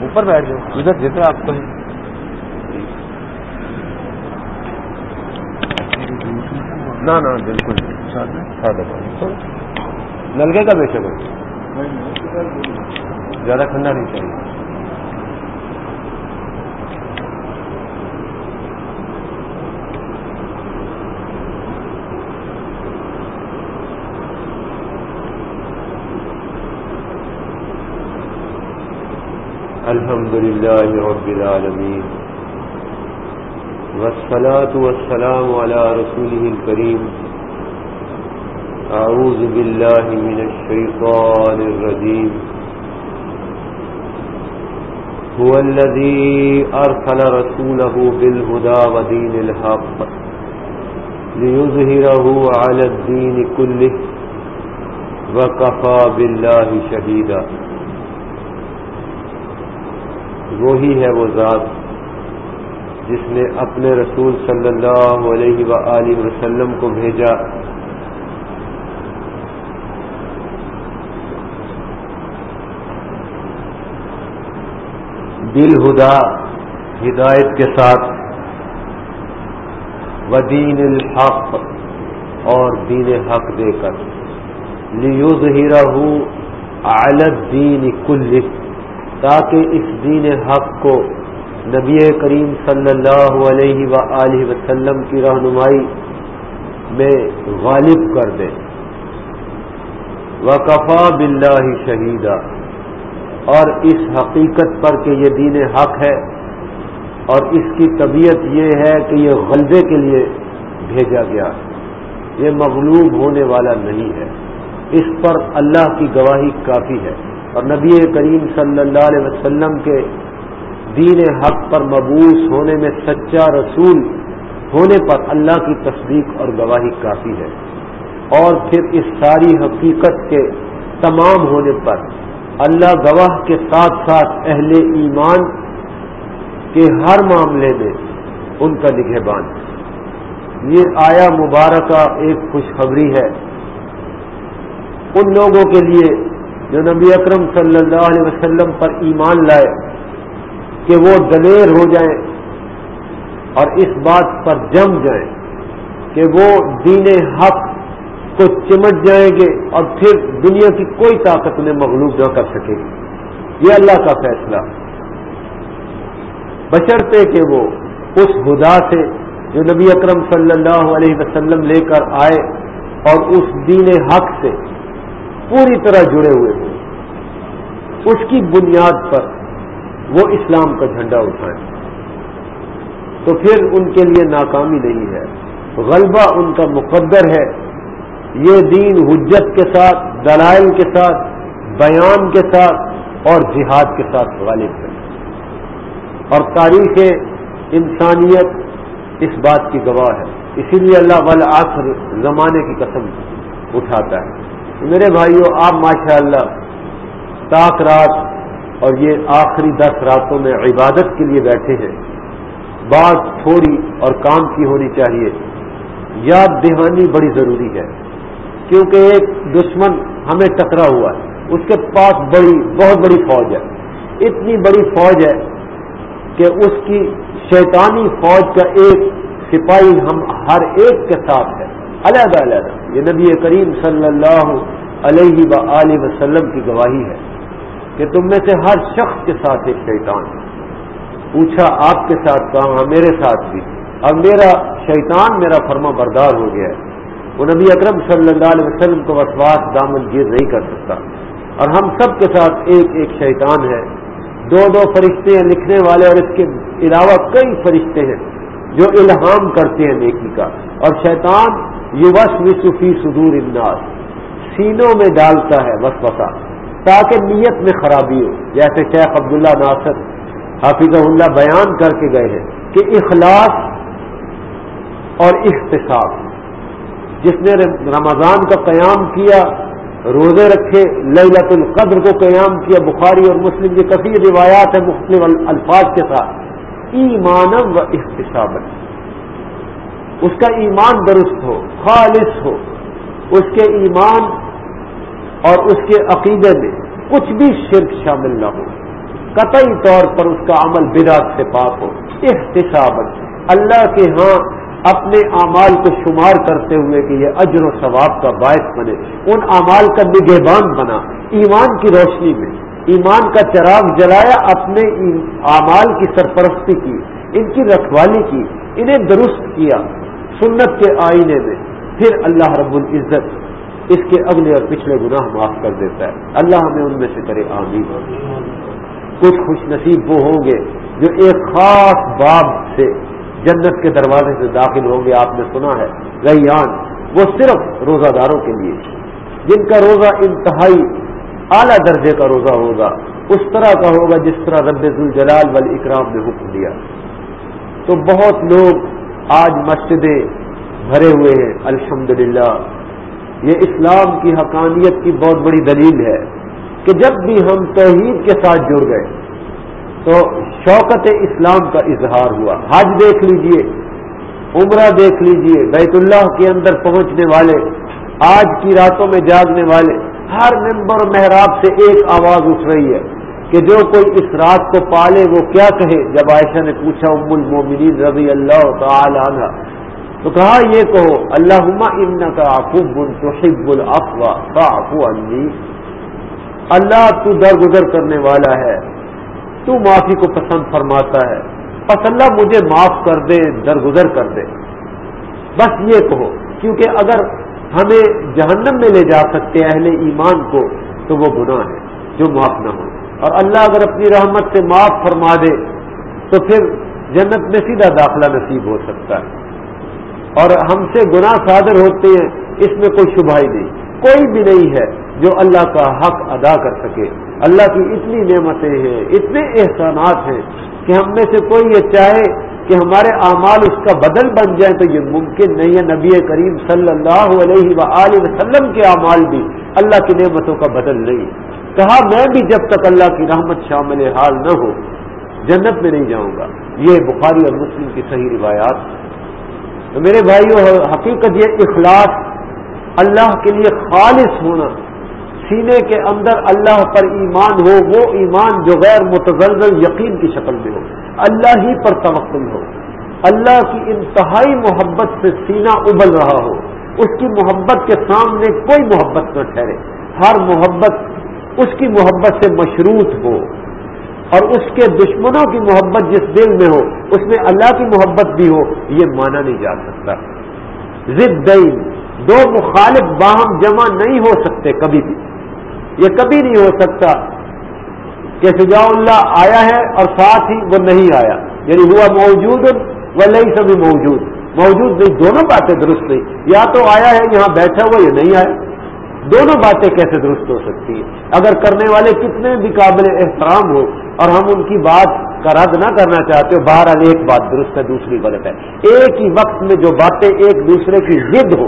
اوپر بیٹھ جاؤ۔ ادھر جدھر آپ کو نہ بالکل نلکے کا بے شک زیادہ ٹھنڈا نہیں چاہیے۔ الحمد لله رب العالمين. والصلاة والسلام على رسوله الكريم. أعوذ بالله من الشيطان الرجيم. هو الذي أرسل رسوله بالهدى ودين الحق ليظهره على الدين كله وكفى بالله شهيدا. وہی ہے وہ ذات جس نے اپنے رسول صلی اللہ علیہ و وسلم کو بھیجا۔ دل ہدا، ہدایت کے ساتھ۔ ودین الحق، اور دین حق دے کر۔ لیوز ہیرا ہوں عالت دین کل تاکہ اس دین حق کو نبی کریم صلی اللہ علیہ و وسلم کی رہنمائی میں غالب کر دے۔ وقفا بلّہ شہیدہ اور اس حقیقت پر کہ یہ دین حق ہے اور اس کی طبیعت یہ ہے کہ یہ غلبے کے لیے بھیجا گیا۔ یہ مغلوب ہونے والا نہیں ہے۔ اس پر اللہ کی گواہی کافی ہے۔ اور نبی کریم صلی اللہ علیہ وسلم کے دین حق پر مبوس ہونے میں سچا رسول ہونے پر اللہ کی تصدیق اور گواہی کافی ہے۔ اور پھر اس ساری حقیقت کے تمام ہونے پر اللہ گواہ کے ساتھ ساتھ اہل ایمان کے ہر معاملے میں ان کا نگہبان۔ یہ آیا مبارکہ ایک خوشخبری ہے۔ ان لوگوں کے لیے جو نبی اکرم صلی اللہ علیہ وسلم پر ایمان لائے کہ وہ دلیر ہو جائیں اور اس بات پر جم جائیں کہ وہ دین حق کو چمٹ جائیں گے اور پھر دنیا کی کوئی طاقت انہیں مغلوب نہ کر سکے گی۔ یہ اللہ کا فیصلہ۔ بشرتے کہ وہ اس خدا سے جو نبی اکرم صلی اللہ علیہ وسلم لے کر آئے اور اس دین حق سے پوری طرح جڑے ہوئے تھے۔ اس کی بنیاد پر وہ اسلام کا جھنڈا اٹھائیں۔ تو پھر ان کے لیے ناکامی نہیں ہے۔ غلبہ ان کا مقدر ہے۔ یہ دین حجت کے ساتھ، دلائل کے ساتھ، بیان کے ساتھ اور جہاد کے ساتھ غالب ہے۔ اور تاریخ انسانیت اس بات کی گواہ ہے۔ اسی لیے اللہ والا آخر زمانے کی قسم اٹھاتا ہے۔ میرے بھائیوں آپ ماشاء اللہ تاک رات اور یہ آخری دس راتوں میں عبادت کے لیے بیٹھے ہیں۔ بات تھوڑی اور کام کی ہونی چاہیے۔ یاد دہانی بڑی ضروری ہے۔ کیونکہ ایک دشمن ہمیں ٹکرا ہوا ہے۔ اس کے پاس بڑی، بہت بڑی فوج ہے۔ اتنی بڑی فوج ہے کہ اس کی شیطانی فوج کا ایک سپاہی ہم ہر ایک کے ساتھ ہے۔ علیحدہ علیحدہ۔ یہ نبی کریم صلی اللہ علیہ و وسلم کی گواہی ہے کہ تم میں سے ہر شخص کے ساتھ ایک شیطان پوچھا آپ کے ساتھ کہاں ہاں، میرے ساتھ بھی۔ اب میرا شیطان میرا فرما بردار ہو گیا ہے۔ وہ نبی اکرم صلی اللہ علیہ وسلم کو وسواس دامن گیر نہیں کر سکتا۔ اور ہم سب کے ساتھ ایک ایک شیطان ہے۔ دو دو فرشتے ہیں لکھنے والے اور اس کے علاوہ کئی فرشتے ہیں جو الہام کرتے ہیں نیکی کا۔ اور شیطان یہ وس وصفی صدور انداز سینوں میں ڈالتا ہے وسوسا تاکہ نیت میں خرابی ہو۔ جیسے شیخ عبداللہ ناصر حافظ اللہ بیان کر کے گئے ہیں کہ اخلاص اور احتساب، جس نے رمضان کا قیام کیا، روزے رکھے للت القدر کو قیام کیا، بخاری اور مسلم کی کثیر روایات ہیں مختلف الفاظ کے ساتھ ایمانم و احتسابت اس کا ایمان درست ہو، خالص ہو۔ اس کے ایمان اور اس کے عقیدے میں کچھ بھی شرک شامل نہ ہو۔ قطعی طور پر اس کا عمل بدعت سے پاک ہو۔ احتساب اللہ کے ہاں اپنے اعمال کو شمار کرتے ہوئے کہ یہ اجر و ثواب کا باعث بنے۔ ان اعمال کا نگہبان بنا۔ ایمان کی روشنی میں، ایمان کا چراغ جلایا، اپنے اعمال کی سرپرستی کی، ان کی رکھوالی کی، انہیں درست کیا۔ سنت کے آئینے میں پھر اللہ رب العزت اس کے اگلے اور پچھلے گناہ معاف کر دیتا ہے۔ اللہ ہمیں ان میں سے کرے، آمین۔ کچھ خوش نصیب وہ ہوں گے جو ایک خاص باب سے جنت کے دروازے سے داخل ہوں گے، آپ نے سنا ہے ریان وہ صرف روزہ داروں کے لیے، جن کا روزہ انتہائی اعلیٰ درجے کا روزہ ہوگا، اس طرح کا ہوگا جس طرح رب الجلال وال اکرام نے حکم دیا۔ تو بہت لوگ آج مسجدیں بھرے ہوئے ہیں الحمد یہ اسلام کی حقانیت کی بہت بڑی دلیل ہے کہ جب بھی ہم توحید کے ساتھ جڑ گئے تو شوکت اسلام کا اظہار ہوا۔ حج دیکھ لیجیے، عمرہ دیکھ لیجیے، بیت اللہ کے اندر پہنچنے والے، آج کی راتوں میں جاگنے والے، ہر ممبر محراب سے ایک آواز اٹھ رہی ہے۔ کہ جو کوئی اس رات کو پالے وہ کیا کہے؟ جب عائشہ نے پوچھا، ام المومنین رضی اللہ تعالی عنہ تو کہا، یہ کہو اللہ ان کا آفوب تو الافوا فاعفو عنی اللہ تو درگزر کرنے والا ہے، تو معافی کو پسند فرماتا ہے۔ بس اللہ مجھے معاف کر دے، درگزر کر دے۔ بس یہ کہو، کیونکہ اگر ہمیں جہنم میں لے جا سکتے اہل ایمان کو، تو وہ گناہ ہے، جو معاف نہ ہو۔ اور اللہ اگر اپنی رحمت سے معاف فرما دے تو پھر جنت میں سیدھا داخلہ نصیب ہو سکتا ہے۔ اور ہم سے گناہ صادر ہوتے ہیں، اس میں کوئی شبہ ہی نہیں۔ کوئی بھی نہیں ہے جو اللہ کا حق ادا کر سکے۔ اللہ کی اتنی نعمتیں ہیں، اتنے احسانات ہیں کہ ہم میں سے کوئی یہ چاہے کہ ہمارے اعمال اس کا بدل بن جائیں تو یہ ممکن نہیں ہے۔ نبی کریم صلی اللہ علیہ و وسلم کے اعمال بھی اللہ کی نعمتوں کا بدل نہیں۔ کہا، میں بھی جب تک اللہ کی رحمت شامل حال نہ ہو، جنت میں نہیں جاؤں گا۔ یہ بخاری اور مسلم کی صحیح روایات۔ تو میرے بھائیوں، حقیقت یہ اخلاص اللہ کے لیے خالص ہونا، سینے کے اندر اللہ پر ایمان ہو، وہ ایمان جو غیر متزلزل یقین کی شکل میں ہو۔ اللہ ہی پر توقل ہو۔ اللہ کی انتہائی محبت سے سینہ ابل رہا ہو۔ اس کی محبت کے سامنے کوئی محبت نہ ٹھہرے۔ ہر محبت اس کی محبت سے مشروط ہو اور اس کے دشمنوں کی محبت جس دل میں ہو، اس میں اللہ کی محبت بھی ہو، یہ مانا نہیں جا سکتا۔ ضد دو مخالف باہم جمع نہیں ہو سکتے کبھی بھی۔ یہ کبھی نہیں ہو سکتا کہ شجاع اللہ آیا ہے اور ساتھ ہی وہ نہیں آیا۔ یعنی ہوا موجود وہ نہیں سبھی موجود۔ موجود نہیں، دونوں باتیں درست نہیں۔ یا تو آیا ہے، یہاں بیٹھا ہوا یہ نہیں آیا۔ دونوں باتیں کیسے درست ہو سکتی ہیں؟ اگر کرنے والے کتنے بھی قابل احترام ہو اور ہم ان کی بات کا رد نہ کرنا چاہتے ہو باہر ایک بات درست ہے، دوسری غلط ہے۔ ایک ہی وقت میں جو باتیں ایک دوسرے کی ضد ہو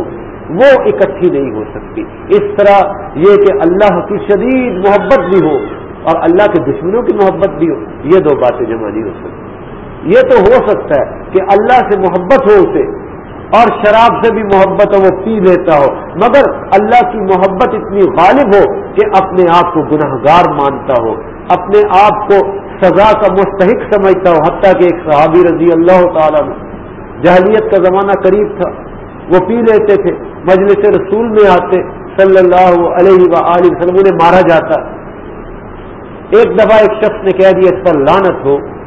وہ اکٹھی نہیں ہو سکتی۔ اس طرح یہ کہ اللہ کی شدید محبت بھی ہو اور اللہ کے دشمنوں کی محبت بھی ہو، یہ دو باتیں جمع نہیں ہو سکتی۔ یہ تو ہو سکتا ہے کہ اللہ سے محبت ہو اسے اور شراب سے بھی محبت ہو وہ پی لیتا ہو۔ مگر اللہ کی محبت اتنی غالب ہو کہ اپنے آپ کو گناہ گار مانتا ہو۔ اپنے آپ کو سزا کا مستحق سمجھتا ہو۔ حتیٰ کہ ایک صحابی رضی اللہ تعالیٰ جہلیت کا زمانہ قریب تھا۔ وہ پی لیتے تھے۔ مجلس رسول میں آتے، صلی اللہ علیہ و وسلم، انہیں مارا جاتا۔ ایک دفعہ ایک شخص نے کہہ دیا اس پر لانت ہو۔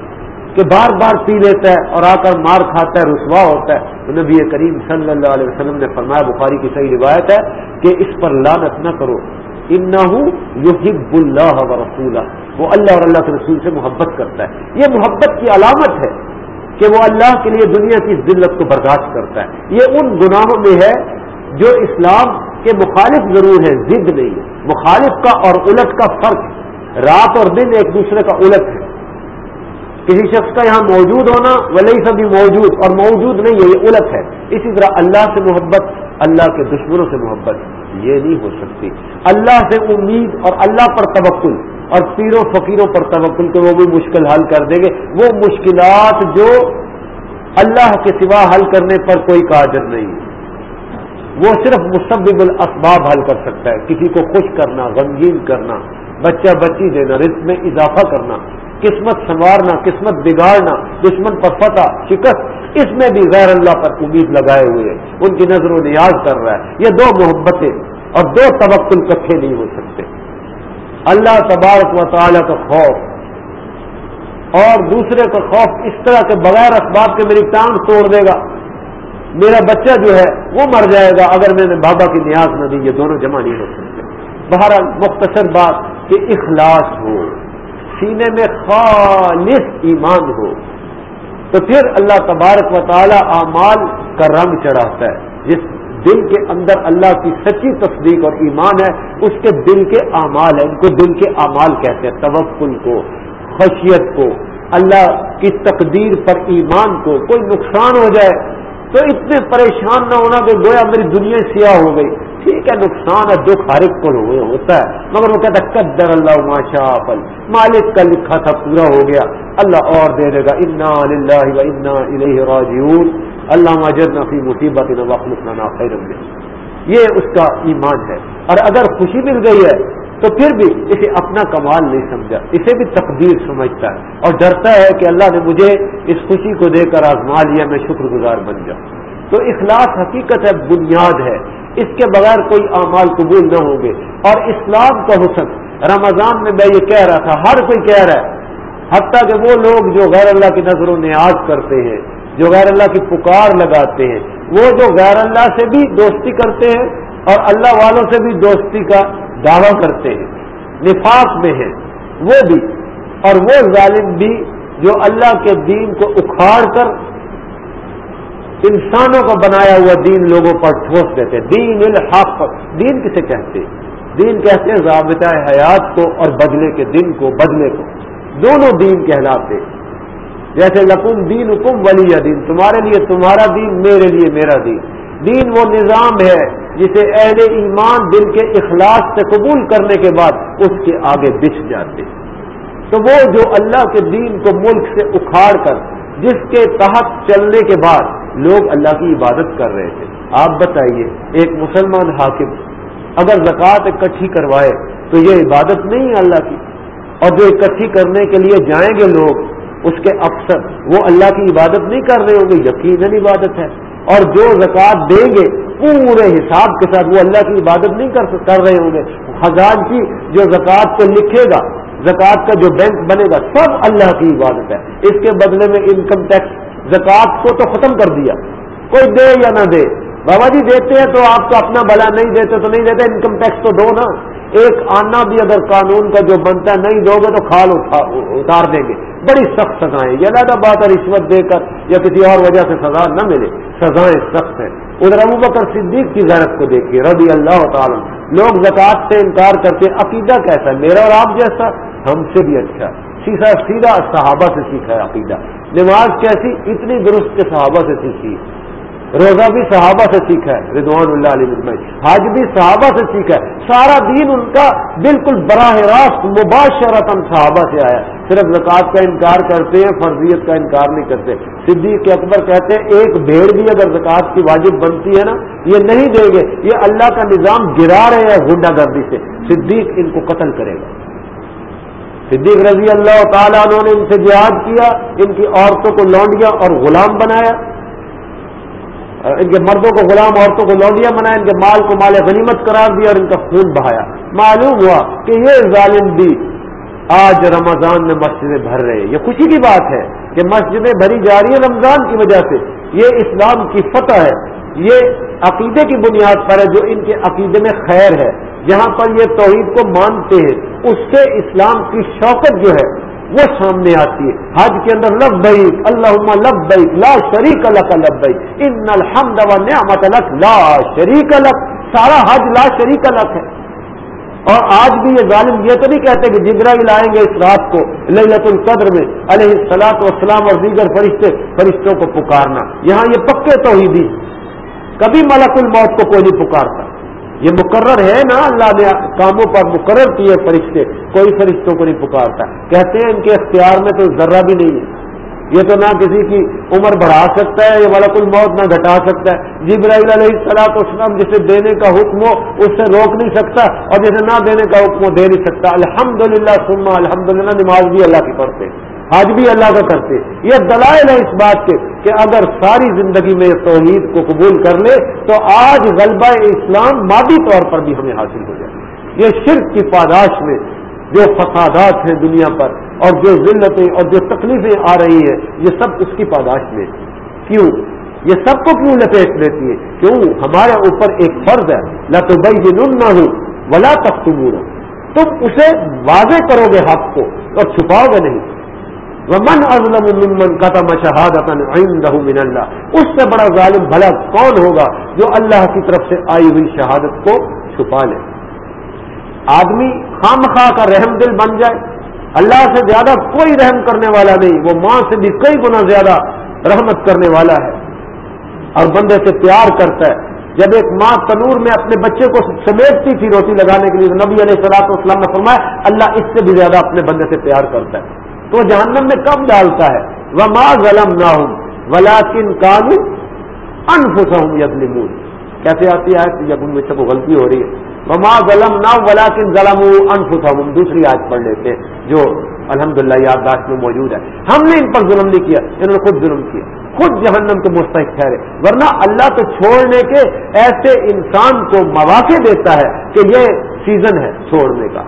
کہ بار بار پی لیتا ہے اور آ کر مار کھاتا ہے، رسوا ہوتا ہے۔ تو نبی کریم صلی اللہ علیہ وسلم نے فرمایا، بخاری کی صحیح روایت ہے کہ اس پر لانت نہ کرو۔ ان یحب اللہ و رسول وہ اللہ اور اللہ کے رسول سے محبت کرتا ہے۔ یہ محبت کی علامت ہے کہ وہ اللہ کے لیے دنیا کی ذلت کو برداشت کرتا ہے۔ یہ ان گناہوں میں ہے جو اسلام کے مخالف ضرور ہے ضد نہیں ہے۔ مخالف کا اور الٹ کا فرق رات اور دن ایک دوسرے کا الٹ ہے۔ کسی شخص کا یہاں موجود ہونا ولی سبھی موجود اور موجود نہیں ہے، یہ الٹ ہے۔ اسی طرح اللہ سے محبت، اللہ کے دشمنوں سے محبت، یہ نہیں ہو سکتی۔ اللہ سے امید اور اللہ پر توکل اور پیروں فقیروں پر توکل کے وہ بھی مشکل حل کر دیں گے۔ وہ مشکلات جو اللہ کے سوا حل کرنے پر کوئی قادر نہیں۔ وہ صرف مستقب الاسباب حل کر سکتا ہے۔ کسی کو خوش کرنا، غمگین کرنا، بچہ بچی دینا، رزق میں اضافہ کرنا۔ قسمت سنوارنا، قسمت بگاڑنا، دشمن پر فتح، شکست، اس میں بھی غیر اللہ پر امید لگائے ہوئے ان کی نظر و نیاز کر رہا ہے۔ یہ دو محبتیں اور دو تبکل کٹھے نہیں ہو سکتے۔ اللہ تبارک و تعالیٰ کا خوف اور دوسرے کا خوف اس طرح کے بغیر اسباب کے میری ٹانگ توڑ دے گا۔ میرا بچہ جو ہے وہ مر جائے گا اگر میں نے بابا کی نیاز نہ دی، یہ دونوں جمع نہیں ہو سکتے۔ بہرحال مختصر بات کہ اخلاص ہو۔ سینے میں خالص ایمان ہو، تو پھر اللہ تبارک و تعالی اعمال کا رنگ چڑھاتا ہے۔ جس دل کے اندر اللہ کی سچی تصدیق اور ایمان ہے، اس کے دل کے اعمال ہیں۔ ان کو دل کے اعمال کہتے ہیں، توکل کو، خشیت کو۔ اللہ کی تقدیر پر ایمان کو، کوئی نقصان ہو جائے تو اتنے پریشان نہ ہونا کہ گویا میری دنیا سیاہ ہو گئی۔ ٹھیک ہے، نقصان ہے، دکھ ہر ایک کو ہوتا ہے۔ مگر وہ کہتا قدر اللہ ماشا پل مالک کا لکھا تھا، پورا ہو گیا۔ اللہ اور دے دے گا، انا و انا راجعون اللہ مجر نفی مصیبت خیر یہ اس کا ایمان ہے۔ اور اگر خوشی مل گئی ہے تو پھر بھی اسے اپنا کمال نہیں سمجھا، اسے بھی تقدیر سمجھتا ہے اور ڈرتا ہے کہ اللہ نے مجھے اس خوشی کو دے کر آزما لیا، میں شکر گزار بن جاؤں۔ تو اخلاص حقیقت ہے، بنیاد ہے۔ اس کے بغیر کوئی اعمال قبول نہ ہوں گے۔ اور اسلام کا حسن، رمضان میں میں یہ کہہ رہا تھا، ہر کوئی کہہ رہا ہے۔ حتیٰ کہ وہ لوگ جو غیر اللہ کی نظر و نیاز کرتے ہیں، جو غیر اللہ کی پکار لگاتے ہیں، وہ جو غیر اللہ سے بھی دوستی کرتے ہیں اور اللہ والوں سے بھی دوستی کا دعویٰ کرتے ہیں، نفاق میں ہیں، وہ بھی۔ اور وہ ظالم بھی جو اللہ کے دین کو اکھاڑ کر انسانوں کا بنایا ہوا دین لوگوں پر ٹھوس دیتے۔ دین الحق، دین کسے کہتے دین کہتے ہیں ضابطہ حیات کو اور بدلے کے دن کو، بدلے کو۔ دونوں دین کہلاتے جیسے لکم دین حکم ولی دین، تمہارے لیے تمہارا دین، میرے لیے میرا دین۔ دین وہ نظام ہے جسے اہل ایمان دل کے اخلاص سے قبول کرنے کے بعد اس کے آگے بچ جاتے تو وہ جو اللہ کے دین کو ملک سے اکھاڑ کر، جس کے تحت چلنے کے بعد لوگ اللہ کی عبادت کر رہے تھے۔ آپ بتائیے، ایک مسلمان حاکم اگر زکوٰۃ اکٹھی کروائے تو یہ عبادت نہیں ہے اللہ کی۔ اور جو اکٹھی کرنے کے لیے جائیں گے لوگ، اس کے افسر وہ اللہ کی عبادت نہیں کر رہے ہوں گے، یقیناً عبادت ہے۔ اور جو زکوٰۃ دیں گے پورے حساب کے ساتھ وہ اللہ کی عبادت نہیں کر کر رہے ہوں گے۔ خزان کی جو زکوٰۃ کو لکھے گا، زکوٰۃ کا جو بینک بنے گا، سب اللہ کی عبادت ہے۔ اس کے بدلے میں انکم ٹیکس زکوٰۃ کو تو ختم کر دیا۔ کوئی دے یا نہ دے۔ بابا جی دیتے ہیں تو آپ کو اپنا بلا نہیں دیتے تو نہیں دیتے انکم ٹیکس تو دو نا۔ ایک آنا بھی اگر قانون کا جو بنتا ہے، نہیں دو گے تو کھال اتار دیں گے۔ بڑی سخت سزائیں۔ یہ علیحدہ بات ہے رشوت دے کر یا کسی اور وجہ سے سزا نہ ملے۔ سزائیں سخت ہیں۔ ادھر ابو بکر صدیق کی غیرت کو دیکھیے، رضی اللہ تعالیٰ لوگ زکوٰۃ سے انکار کرتے عقیدہ کیسا ہے؟ میرا اور آپ جیسا، ہم سے بھی اچھا۔ سیکھا سیدھا صحابہ سے سیکھا ہے عقیدہ۔ نماز کیسی؟ اتنی درست کے صحابہ سے سیکھی۔ روزہ بھی صحابہ سے سیکھا ہے، رضوان اللہ علیہ مجمعی حج بھی صحابہ سے سیکھا ہے۔ سارا دین ان کا بالکل براہ راست مباشرتاً صحابہ سے آیا صرف زکوٰۃ کا انکار کرتے ہیں، فرضیت کا انکار نہیں کرتے۔ صدیق کے اکبر کہتے ہیں، ایک بھیڑ بھی اگر زکوٰۃ کی واجب بنتی ہے نا، یہ نہیں دیں گے۔ یہ اللہ کا نظام گرا رہے ہیں گنڈا گردی سے۔ صدیق ان کو قتل کرے گا۔ صدیق رضی اللہ تعالیٰ انہوں نے ان سے جہاد کیا، ان کی عورتوں کو لونڈیا اور غلام بنایا۔ ان کے مردوں کو غلام عورتوں کو لوڈیا بنایا، ان کے مال کو مال غنیمت قرار دیا اور ان کا خون بہایا۔ معلوم ہوا کہ یہ ظالم بھی آج رمضان میں مسجدیں بھر رہے ہیں۔ یہ خوشی کی بات ہے کہ مسجدیں بھری جا رہی ہیں رمضان کی وجہ سے۔ یہ اسلام کی فتح ہے۔ یہ عقیدے کی بنیاد پر ہے جو ان کے عقیدے میں خیر ہے۔ جہاں پر یہ توحید کو مانتے ہیں، اس سے اسلام کی شوقت جو ہے وہ سامنے آتی ہے۔ حج کے اندر لب بھائی اللہ لب لا شریک الک لب بھائی ان الحمد نعمت الک لا شریک الک سارا حج لا شریک الک ہے۔ اور آج بھی یہ ظالم یہ تو نہیں کہتے کہ جگرا لائیں گے اس رات کو للت القدر میں، علیہ السلاط وسلام اور دیگر فرشتے فرشتوں کو پکارنا۔ یہاں یہ پکے تو ہی بھی کبھی ملک الموت کو کوئی نہیں پکارتا۔ یہ مقرر ہے نا اللہ نے کاموں پر مقرر کیے فرشتے، کوئی فرشتوں کو نہیں پکارتا۔ کہتے ہیں ان کے اختیار میں تو ذرہ بھی نہیں ہے۔ یہ تو نہ کسی کی عمر بڑھا سکتا ہے، یہ والا کوئی موت نہ گھٹا سکتا ہے۔ جبرائیل علیہ السلاط اسلام جسے دینے کا حکم ہو، اس سے روک نہیں سکتا اور جسے نہ دینے کا حکم ہو، دے نہیں سکتا۔ الحمد للہ سما الحمد للہ نماز بھی اللہ کی پڑھتے آج بھی اللہ کا کرتے یہ دلائل ہے اس بات کے۔ کہ اگر ساری زندگی میں توحید کو قبول کر لے، تو آج غلبہ اسلام مادی طور پر بھی ہمیں حاصل ہو جائے۔ یہ شرک کی پاداش میں جو فسادات ہیں دنیا پر اور جو ذلتیں اور جو تکلیفیں آ رہی ہیں، یہ سب اس کی پاداش میں۔ کیوں؟ یہ سب کو کیوں لپیٹ لیتی ہے کیوں؟ ہمارے اوپر ایک فرض ہے نہ تو بھائی جنون نہ ہوں ولا تک تم اسے واضح کرو گے حق کو اور چھپاؤ گے نہیں۔ من ازلم ممن قتم شہادت عنده من اللہ۔ اس سے بڑا ظالم بھلا کون ہوگا جو اللہ کی طرف سے آئی ہوئی شہادت کو چھپا لے؟ آدمی خام کا رحم دل بن جائے۔ اللہ سے زیادہ کوئی رحم کرنے والا نہیں، وہ ماں سے بھی کئی گنا زیادہ رحمت کرنے والا ہے۔ اور بندے سے پیار کرتا ہے۔ جب ایک ماں تنور میں اپنے بچے کو سمیٹتی تھی روٹی لگانے کے لیے نبی علیہ السلاط اسلام نے فرمایا، اللہ اس سے بھی زیادہ اپنے بندے سے پیار کرتا ہے۔ تو وہ جہنم میں کب ڈالتا ہے؟ وہ ماں ظلم نہ ہوں ولاکن کالو انفس ہوں یدل کیسے آتی ہے جب ان میں کو غلطی ہو رہی ہے۔ وہ ماں ظلم نہ ولاکن ظلم انفس ہوں دوسری آج پڑھ لیتے جو الحمد للہ یادداشت میں موجود ہے۔ ہم نے ان پر ظلم نہیں کیا، انہوں نے خود ظلم کیا۔ خود جہنم کے مستحق ٹھہرے۔ ورنہ اللہ تو چھوڑنے کے ایسے انسان کو مواقع دیتا ہے کہ یہ سیزن ہے، چھوڑنے کا۔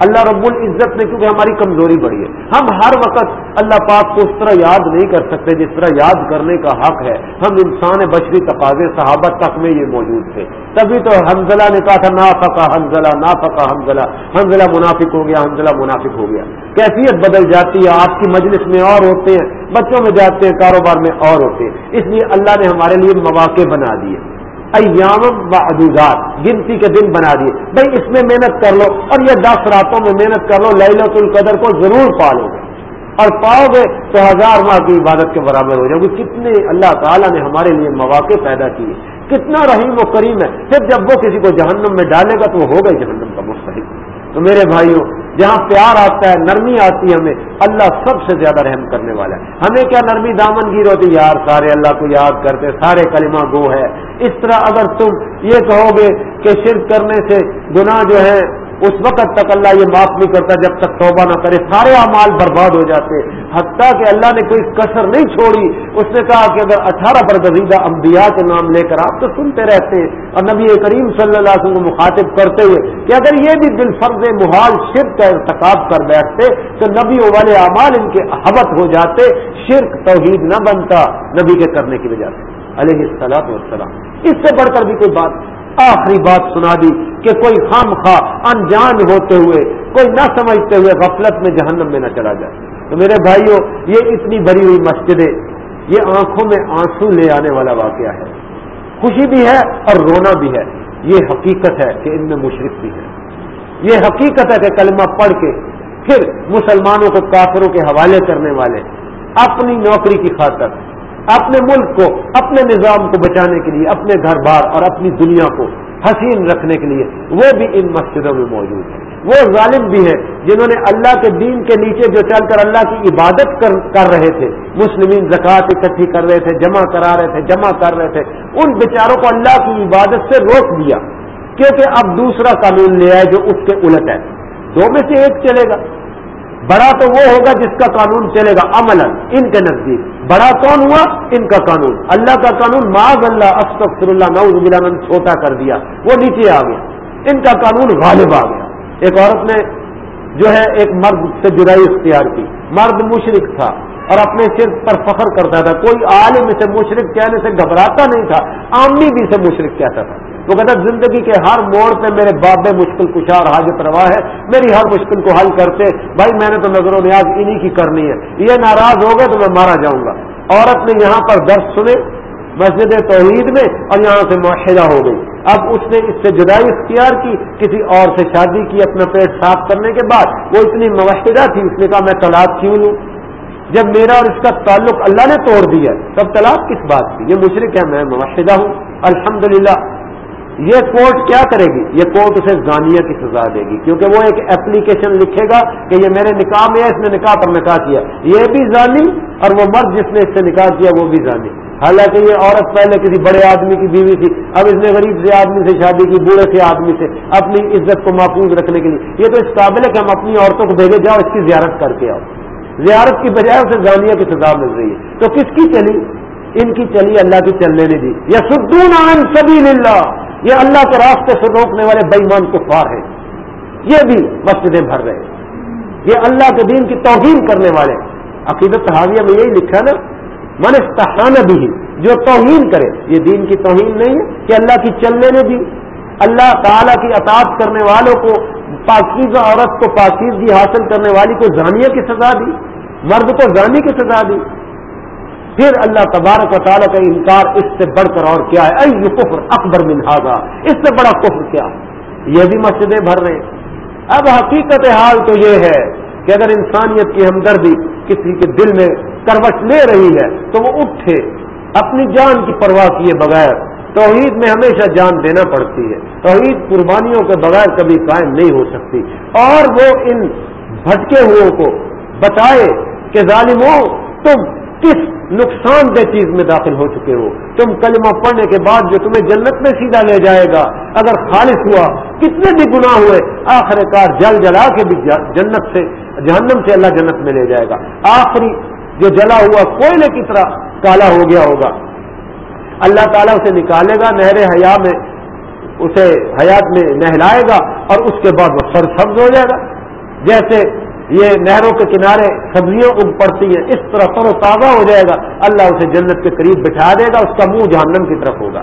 اللہ رب العزت نے کیونکہ ہماری کمزوری بڑھی ہے۔ ہم ہر وقت اللہ پاک کو اس طرح یاد نہیں کر سکتے جس طرح یاد کرنے کا حق ہے۔ ہم انسان بشری تقاضے صحابت تک میں یہ موجود تھے۔ تبھی تو حنزلہ نے کہا تھا نا پکا حنزلہ نا پکا حنزلہ۔ حنزلہ منافق ہو گیا، حنزلہ منافق ہو گیا۔ کیفیت بدل جاتی ہے۔ آپ کی مجلس میں اور ہوتے ہیں۔ بچوں میں جاتے ہیں، کاروبار میں اور ہوتے ہیں۔ اس لیے اللہ نے ہمارے لیے مواقع بنا دیے۔ ایام معدودات، گنتی کے دن بنا دیے۔ بھائی اس میں محنت کر لو اور یہ دس راتوں میں محنت کر لو للت القدر کو ضرور پالو گے اور پاؤ گے تو ہزار ماہ کی عبادت کے برابر ہو جاؤ گے۔ کتنے اللہ تعالیٰ نے ہمارے لیے مواقع پیدا کیے۔ کتنا رحیم و کریم ہے۔ پھر جب وہ کسی کو جہنم میں ڈالے گا تو وہ ہوگا جہنم کا مستحق۔ تو میرے بھائیوں جہاں پیار آتا ہے، نرمی آتی ہے ہمیں، اللہ سب سے زیادہ رحم کرنے والا ہے۔ ہمیں کیا نرمی دامن گیر ہوتی؟ یار سارے اللہ کو یاد کرتے، سارے کلمہ گو ہے۔ اس طرح اگر تم یہ کہو گے کہ شرک کرنے سے گناہ جو ہے اس وقت تک اللہ یہ معاف نہیں کرتا جب تک توبہ نہ کرے، سارے اعمال برباد ہو جاتے۔ حتیٰ کہ اللہ نے کوئی کثر نہیں چھوڑی۔ اس نے کہا کہ اگر اٹھارہ برگزیدہ انبیاء کے نام لے کر آپ تو سنتے رہتے اور نبی کریم صلی اللہ علیہ وسلم کو مخاطب کرتے ہوئے کہ اگر یہ بھی دل فرض محال شرک کا ارتقاب کر بیٹھتے تو نبی والے اعمال ان کے حبت ہو جاتے، شرک توحید نہ بنتا نبی کے کرنے کی وجہ سے۔ علیہ السلام وسلام اس سے بڑھ کر بھی کوئی بات آخری بات سنا دی۔ کہ کوئی خام خواہ انجان ہوتے ہوئے، کوئی نہ سمجھتے ہوئے غفلت میں جہنم میں نہ چلا جائے۔ تو میرے بھائیوں یہ اتنی بھری ہوئی مسجدیں، یہ آنکھوں میں آنسو لے آنے والا واقعہ ہے۔ خوشی بھی ہے اور رونا بھی ہے۔ یہ حقیقت ہے کہ ان میں مشرق بھی ہے یہ حقیقت ہے کہ کلمہ پڑھ کے پھر مسلمانوں کو کافروں کے حوالے کرنے والے اپنی نوکری کی خاطر، اپنے ملک کو، اپنے نظام کو بچانے کے لیے، اپنے گھر بار اور اپنی دنیا کو حسین رکھنے کے لیے وہ بھی ان مسجدوں میں موجود ہیں۔ وہ ظالم بھی ہیں جنہوں نے اللہ کے دین کے نیچے جو چل کر اللہ کی عبادت کر کر رہے تھے، مسلمین زکوٰۃ اکٹھی کر رہے تھے، جمع کرا رہے تھے، جمع کر رہے تھے، ان بیچاروں کو اللہ کی عبادت سے روک دیا۔ کیونکہ اب دوسرا قانون لے آئے جو اس کے الٹ ہے۔ دو میں سے ایک چلے گا۔ بڑا تو وہ ہوگا جس کا قانون چلے گا عمل ان کے نزدیک۔ بڑا کون ہوا؟ ان کا قانون۔ اللہ کا قانون معذ اللہ اصطفر اللہ نعوذ باللہ نے چھوٹا کر دیا۔ وہ نیچے آ گیا۔ ان کا قانون غالب آ گیا۔ ایک عورت نے جو ہے، ایک مرد سے جدائی اختیار کی۔ مرد مشرق تھا۔ اور اپنے شرک پر فخر کرتا تھا۔ کوئی عالم اسے مشرق کہنے سے گھبراتا نہیں تھا، آمنی بھی اسے مشرق کہتا تھا۔ وہ کہتا، زندگی کے ہر موڑ پہ میرے باپ مشکل کشا اور حاجت روا ہے، میری ہر مشکل کو حل کرتے۔ بھائی، میں نے تو نظر و نیاز انہی کی کرنی ہے۔ یہ ناراض ہو گئے تو میں مارا جاؤں گا۔ عورت نے یہاں پر درد سنے، مسجد توحید میں، اور یہاں سے معاہدہ ہو گئی۔ اب اس نے اس سے جدائی اختیار کی، کسی اور سے شادی کی اپنا پیٹ صاف کرنے کے بعد۔ وہ اتنی معاہدہ تھی، اس نے کہا، میں طلاق کیوں لوں؟ جب میرا اور اس کا تعلق اللہ نے توڑ دیا تب طلاق کس بات کی؟ یہ مشرق ہے، میں معاہدہ ہوں۔ الحمدللہ، یہ کورٹ کیا کرے گی؟ یہ کورٹ اسے زانیہ کی سزا دے گی، کیونکہ وہ ایک اپلیکیشن لکھے گا کہ یہ میرے نکاح میں ہے، اس نے نکاح پر نکاح کیا۔ یہ بھی زانی اور وہ مرد جس نے اس سے نکاح کیا، وہ بھی زانی۔ حالانکہ یہ عورت پہلے کسی بڑے آدمی کی بیوی تھی، اب اس نے غریب سے آدمی سے شادی کی، بوڑھے سے آدمی سے، اپنی عزت کو محفوظ رکھنے کے لیے۔ یہ تو اس قابل ہے کہ ہم اپنی عورتوں کو بھیجے جاؤ، اس کی زیارت کر کے آؤ۔ زیارت کی بجائے اسے زانیہ کی سزا مل رہی ہے۔ تو کس کی چلی؟ ان کی چلی اللہ کی چلنے نہیں دی۔ یا سدون عن سبیل اللہ یہ اللہ کے راستے سے روکنے والے بےمان کفار ہیں۔ یہ بھی مسجدیں بھر رہے یہ اللہ کے دین کی توہین کرنے والے۔ عقیدت حاویہ میں یہی لکھا نا، من استحان بھی جو توہین کرے، یہ دین کی توہین نہیں ہے کہ اللہ کی چلنے نے دی۔ اللہ تعالیٰ کی اطاعت کرنے والوں کو، پاکیزہ عورت کو پاکیزگی حاصل کرنے والی کو زانیہ کی سزا دی۔ مرد کو زانی کی سزا دی۔ پھر اللہ تبارک و تعالیٰ کا انکار اس سے بڑھ کر اور کیا ہے۔ اے کفر اکبر منہاگا اس سے بڑا کفر کیا؟ یہ بھی مسجدیں بھر رہے۔ ہیں اب حقیقت حال تو یہ ہے کہ اگر انسانیت کی ہمدردی کسی کے دل میں کروٹ لے رہی ہے تو وہ اٹھے۔ اپنی جان کی پرواہ کیے بغیر توحید میں ہمیشہ جان دینا پڑتی ہے۔ توحید قربانیوں کے بغیر کبھی قائم نہیں ہو سکتی۔ اور وہ ان بھٹکے ہوئے کو بتائے کہ ظالموں، تم کس نقصان دہ چیز میں داخل ہو چکے ہو؟ تم کلمہ پڑھنے کے بعد جو تمہیں جنت میں سیدھا لے جائے گا، اگر خالص ہوا، کتنے بھی گناہ ہوئے، آخر کار جل جلا کے بھی جنت سے، جہنم سے اللہ جنت میں لے جائے گا۔ آخری جو جلا ہوا کوئلے کی طرح کالا ہو گیا ہوگا۔ اللہ تعالیٰ اسے نکالے گا، نہر حیا میں، اسے حیات میں نہلائے گا اور اس کے بعد وہ سر سبز ہو جائے گا۔ جیسے یہ نہروں کے کنارے سبزیوں اگ پڑتی ہیں، اس طرح سر و تازہ ہو جائے گا۔ اللہ اسے جنت کے قریب بٹھا دے گا، اس کا منہ جہنم کی طرف ہوگا۔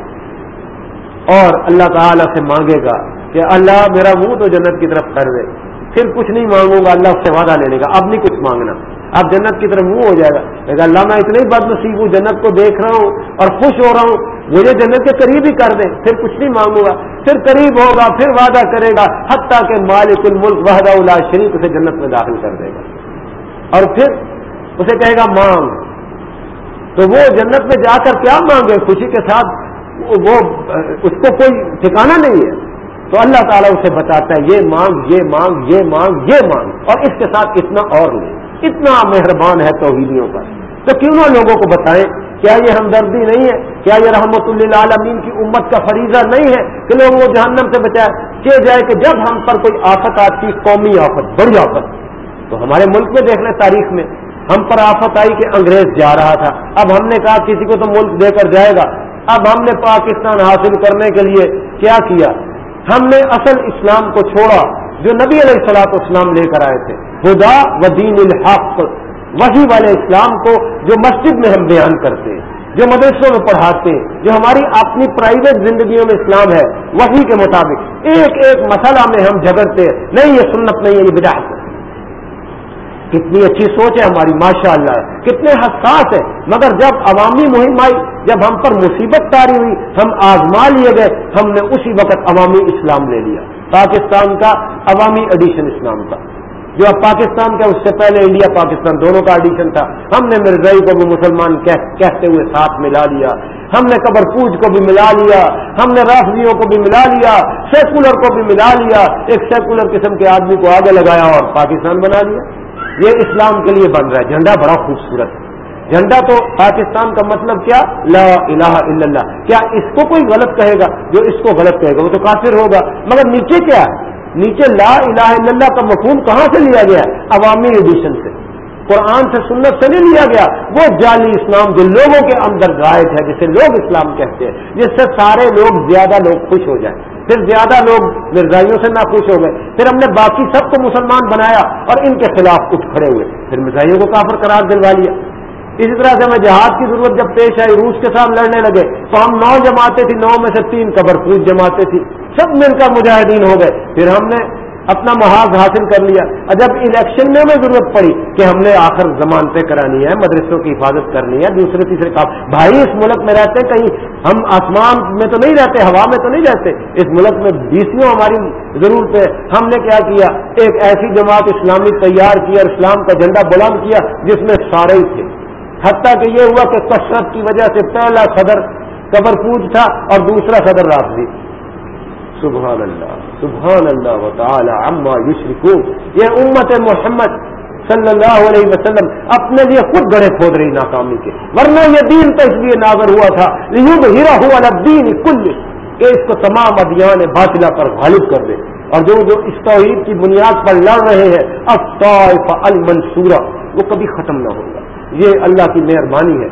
اور اللہ تعالیٰ سے مانگے گا کہ اللہ میرا منہ تو جنت کی طرف کر دے۔ پھر کچھ نہیں مانگوں گا، اللہ اس سے وعدہ لے لے گا اب نہیں کچھ مانگنا۔ اب جنت کی طرف منہ ہو جائے گا۔ لیکن اللہ میں اتنے ہی بد نصیب ہوں، جنت کو دیکھ رہا ہوں اور خوش ہو رہا ہوں، مجھے جنت کے قریب ہی کر دیں پھر کچھ نہیں مانگوں گا۔ پھر قریب ہوگا، پھر وعدہ کرے گا، حتیٰ کہ مالک الملک وحدہ اللہ شریف اسے جنت میں داخل کر دے گا۔ اور پھر اسے کہے گا، مانگ۔ تو وہ جنت میں جا کر کیا مانگے؟ خوشی کے ساتھ وہ اس کو کوئی ٹھکانا نہیں ہے۔ تو اللہ تعالیٰ اسے بتاتا ہے، یہ مانگ یہ مانگ یہ مانگ یہ مانگ۔ اور اس کے ساتھ اتنا اور نہیں اتنا مہربان ہے توحیدیوں پر۔ تو کیوں نہ لوگوں کو بتائیں، کیا یہ ہمدردی نہیں ہے؟ کیا یہ رحمت اللہ عالمین کی امت کا فریضہ نہیں ہے کہ لوگوں کو جہنم سے بچائے کہ جائے کہ جب ہم پر کوئی آفت آتی، قومی آفت، بڑی آفت، تو ہمارے ملک میں دیکھ لیں تاریخ میں، ہم پر آفت آئی کہ انگریز جا رہا تھا۔ اب ہم نے کہا کسی کو تو ملک دے کر جائے گا۔ اب ہم نے پاکستان حاصل کرنے کے لیے کیا کیا؟ ہم نے اصل اسلام کو چھوڑا جو نبی علیہ السلاط اسلام لے کر آئے تھے۔ خدا و دین الحق۔ وہی والے اسلام کو جو مسجد میں ہم بیان کرتے ہیں، جو مدرسوں میں پڑھاتے ہیں، جو ہماری اپنی پرائیویٹ زندگیوں میں اسلام ہے وہی کے مطابق ایک ایک مسئلہ میں ہم جھگڑتے ہیں۔ نہیں، یہ سنت نہیں ہے، یہ بداحت ہے۔ کتنی اچھی سوچ ہے ہماری ماشاء اللہ کتنے حساس ہے مگر جب عوامی مہم آئی، جب ہم پر مصیبت تاری ہوئی، ہم آزما لیے گئے، ہم نے اسی وقت عوامی اسلام لے لیا۔ پاکستان کا عوامی ایڈیشن اسلام کا۔ جو اب پاکستان کا اس سے پہلے انڈیا، پاکستان دونوں کا ایڈیشن تھا۔ ہم نے مرزائی کو بھی مسلمان کہتے ہوئے ساتھ ملا لیا۔ ہم نے قبر پوج کو بھی ملا لیا۔ ہم نے رافضیوں کو بھی ملا لیا۔ سیکولر کو بھی ملا لیا۔ ایک سیکولر قسم کے آدمی کو آگے لگایا اور پاکستان بنا لیا۔ یہ اسلام کے لیے بن رہا ہے۔ جھنڈا بڑا خوبصورت ہے۔ جھنڈا تو پاکستان کا مطلب کیا؟ لا الہ الا اللہ۔ کیا اس کو کوئی غلط کہے گا؟ جو اس کو غلط کہے گا، وہ تو کافر ہوگا۔ مگر نیچے کیا ہے؟ نیچے لا الہ الا اللہ کا مفہوم کہاں سے لیا گیا ہے؟ عوامی ایڈیشن سے۔ قرآن سے سنت سے نہیں لیا گیا، وہ جعلی اسلام جو لوگوں کے اندر گائد ہے، جسے لوگ اسلام کہتے ہیں، جس سے سارے لوگ زیادہ لوگ خوش ہو جائیں۔ پھر زیادہ لوگ مرزائیوں سے نہ خوش ہو گئے۔ پھر ہم نے باقی سب کو مسلمان بنایا اور ان کے خلاف اٹھ کھڑے ہوئے۔ پھر مرزائیوں کو کافر قرار دلوا لیا۔ اسی طرح سے ہمیں جہاد کی ضرورت جب پیش آئی، روس کے ساتھ لڑنے لگے، تو ہم نو جماعتیں تھی نو میں سے تین قبر پوج جماعتیں تھی سب مل کر مجاہدین ہو گئے۔ پھر ہم نے اپنا محاذ حاصل کر لیا۔ اور جب الیکشن میں ہمیں ضرورت پڑی کہ ہم نے آخر ضمانتیں کرانی ہے، مدرسوں کی حفاظت کرنی ہے، دوسرے، تیسرے کام۔ بھائی، اس ملک میں رہتے کہیں؟ ہم آسمان میں تو نہیں رہتے، ہوا میں تو نہیں رہتے۔ اس ملک میں بیسوں ہماری ضرورت ہے۔ ہم نے کیا کیا؟ ایک ایسی جماعت اسلامی تیار کی اور اسلام کا جھنڈا بلند کیا جس میں سارے ہی تھے۔ حتیٰ کہ یہ ہوا کہ کثرت کی وجہ سے پہلا صدر قبر پوج تھا اور دوسرا صدر رافضی سبحان اللہ۔ سبحان اللہ و تعالی عما یشرکون۔ یہ امت محمد صلی اللہ علیہ وسلم اپنے لیے خود گڑے کھود رہی ناکامی کے۔ ورنہ یہ دین تو اس لیے ناظر ہوا تھا۔ ہیرا ہوا الدین کل کہ اس کو تمام ادیان باطلا پر غالب کر دے۔ اور جو جو اس توحید کی بنیاد پر لڑ رہے ہیں افطاف المنصورہ۔ وہ کبھی ختم نہ ہوگا۔ یہ اللہ کی مہربانی ہے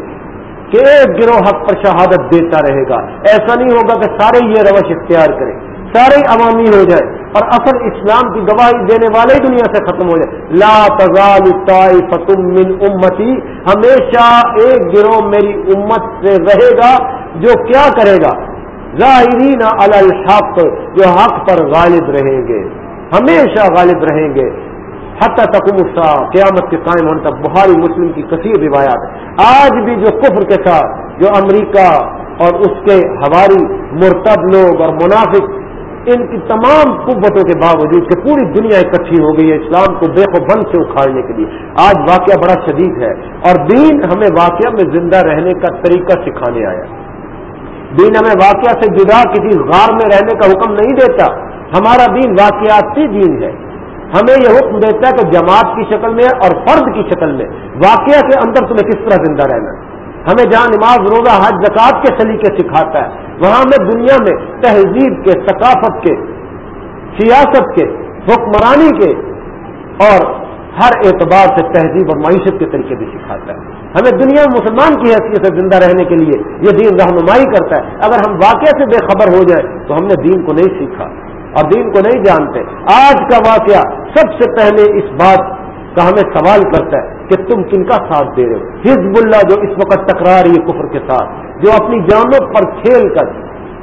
کہ ایک گروہ حق پر شہادت دیتا رہے گا۔ ایسا نہیں ہوگا کہ سارے یہ روش اختیار کریں۔ سارے عوامی ہو جائے اور اصل اسلام کی گواہی دینے والے دنیا سے ختم ہو جائے۔ لا تزال فتم من امتی، ہمیشہ ایک گروہ میری امت سے رہے گا جو کیا کرے گا؟ ظاہرین الحق، جو حق پر غالب رہیں گے۔ ہمیشہ غالب رہیں گے۔ حتیٰ تکم قیامت کے قائم ہونے تک بہاری مسلم کی کثیر روایات۔ آج بھی جو کفر کے ساتھ، جو امریکہ اور اس کے ہواری مرتب لوگ اور منافق ان کی تمام قوتوں کے باوجود کہ پوری دنیا اکٹھی ہو گئی ہے اسلام کو بے بند سے اکھاڑنے کے لیے۔ آج واقعہ بڑا شدید ہے اور دین ہمیں واقعہ میں زندہ رہنے کا طریقہ سکھانے آیا دین ہمیں واقعہ سے جدا کسی غار میں رہنے کا حکم نہیں دیتا۔ ہمارا دین واقعاتی دین ہے۔ ہمیں یہ حکم دیتا ہے کہ جماعت کی شکل میں اور فرد کی شکل میں واقعہ کے اندر تمہیں کس طرح زندہ رہنا ہے۔ ہمیں جہاں نماز، روزہ، حج زکات کے سلیقے سکھاتا ہے، وہاں ہمیں دنیا میں تہذیب کے، ثقافت کے، سیاست کے، حکمرانی کے اور ہر اعتبار سے تہذیب اور معیشت کے طریقے بھی سکھاتا ہے۔ ہمیں دنیا میں مسلمان کی حیثیت سے زندہ رہنے کے لیے یہ دین رہنمائی کرتا ہے۔ اگر ہم واقعہ سے بے خبر ہو جائیں تو ہم نے دین کو نہیں سیکھا اور دین کو نہیں جانتے۔ آج کا واقعہ سب سے پہلے اس بات کا ہمیں سوال کرتا ہے کہ تم کن کا ساتھ دے رہے ہو؟ حزب اللہ جو اس وقت ٹکرا رہی کفر کے ساتھ، جو اپنی جانوں پر کھیل کر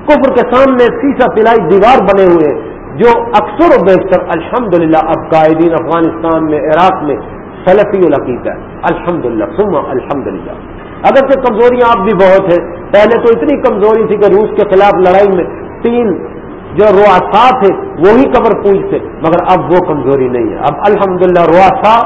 کفر کے سامنے سیسا پلائی دیوار بنے ہوئے جو اکثر و بیشتر الحمد للہ اب قائدین افغانستان میں، عراق میں سلفی العقید ہے۔ الحمد للہ سم الحمد للہ اگرچہ کمزوریاں اب بھی بہت ہیں، پہلے تو اتنی کمزوری تھی کہ روس کے خلاف لڑائی میں تین جو رواسا تھے، وہی قبر پوجتے مگر اب وہ کمزوری نہیں ہے۔ اب الحمدللہ للہ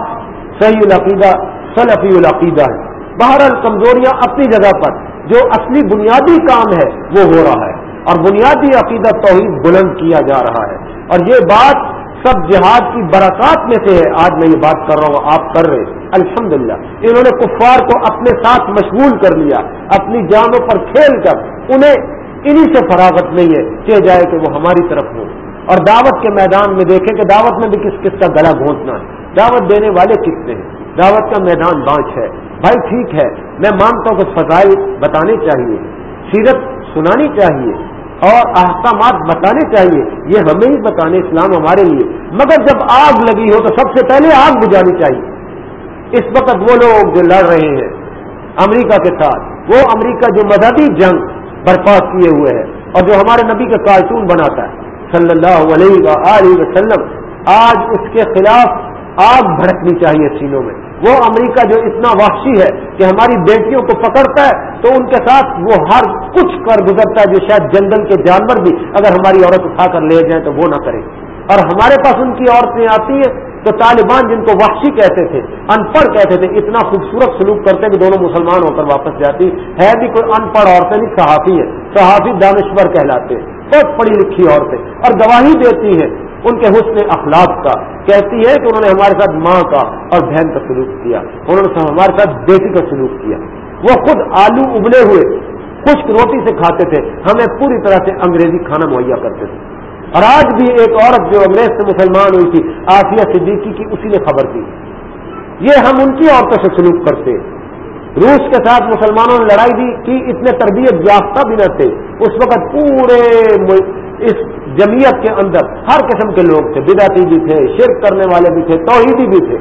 صحیح العقیدہ، سلفی العقیدہ ہے۔ بہرحال کمزوریاں اپنی جگہ پر، جو اصلی بنیادی کام ہے، وہ ہو رہا ہے۔ اور بنیادی عقیدہ توحید بلند کیا جا رہا ہے۔ اور یہ بات سب جہاد کی برکات میں سے ہے۔ آج میں یہ بات کر رہا ہوں، آپ کر رہے الحمدللہ، انہوں نے کفار کو اپنے ساتھ مشغول کر لیا، اپنی جانوں پر کھیل کر، انہیں انہی سے فراغت نہیں ہے کہ جائے کہ وہ ہماری طرف ہو اور دعوت کے میدان میں دیکھیں کہ دعوت میں بھی کس کس کا گلا گھونٹنا ہے۔ دعوت دینے والے کس ہیں؟ دعوت کا میدان بانچ ہے۔ بھائی ٹھیک ہے، میں مانتا ہوں کہ فضائل بتانے چاہیے، سیرت سنانی چاہیے اور احکامات بتانے چاہیے۔ یہ ہمیں ہی بتانے اسلام ہمارے لیے۔ مگر جب آگ لگی ہو تو سب سے پہلے آگ بجھانی چاہیے۔ اس وقت وہ لوگ جو لڑ رہے ہیں امریکہ کے ساتھ، وہ امریکہ جو مذہبی جنگ برپا کیے ہوئے ہیں اور جو ہمارے نبی کا کارٹون بناتا ہے، صلی اللہ علیہ وسلم، آج اس کے خلاف آگ بھڑکنی چاہیے سینوں میں۔ وہ امریکہ جو اتنا وحشی ہے کہ ہماری بیٹیوں کو پکڑتا ہے، تو ان کے ساتھ وہ ہر کچھ کر گزرتا ہے جو شاید جنگل کے جانور بھی اگر ہماری عورت اٹھا کر لے جائیں تو وہ نہ کرے۔ اور ہمارے پاس ان کی عورتیں آتی ہیں تو طالبان جن کو وحشی کہتے تھے ان پڑھ کہتے تھے، اتنا خوبصورت سلوک کرتے کہ دونوں مسلمان ہو کر واپس جاتی۔ ہے بھی کوئی ان پڑھ عورتیں نہیں، صحافی ہیں۔ صحافی دانشور کہلاتے ہیں۔ بہت پڑھی لکھی عورتیں۔ اور گواہی دیتی ہیں ان کے حسن اخلاق کا۔ کہتی ہے کہ انہوں نے ہمارے ساتھ ماں کا اور بہن کا سلوک کیا۔ انہوں نے ہمارے ساتھ بیٹی کا سلوک کیا۔ وہ خود آلو ابلے ہوئے، خشک روٹی سے کھاتے تھے۔ ہمیں پوری طرح سے انگریزی کھانا مہیا کرتے تھے۔ اور آج بھی ایک عورت جو انگریز سے مسلمان ہوئی تھی آفیہ صدیقی کی، اسی نے خبر دی۔ یہ ہم ان کی عورتوں سے سلوک کرتے روس کے ساتھ مسلمانوں نے لڑائی دی کہ اتنے تربیت یافتہ بھی نہ تھے۔ اس وقت پورے اس جمعیت کے اندر ہر قسم کے لوگ تھے بداتی بھی تھے، شرک کرنے والے بھی تھے، توحیدی بھی تھے۔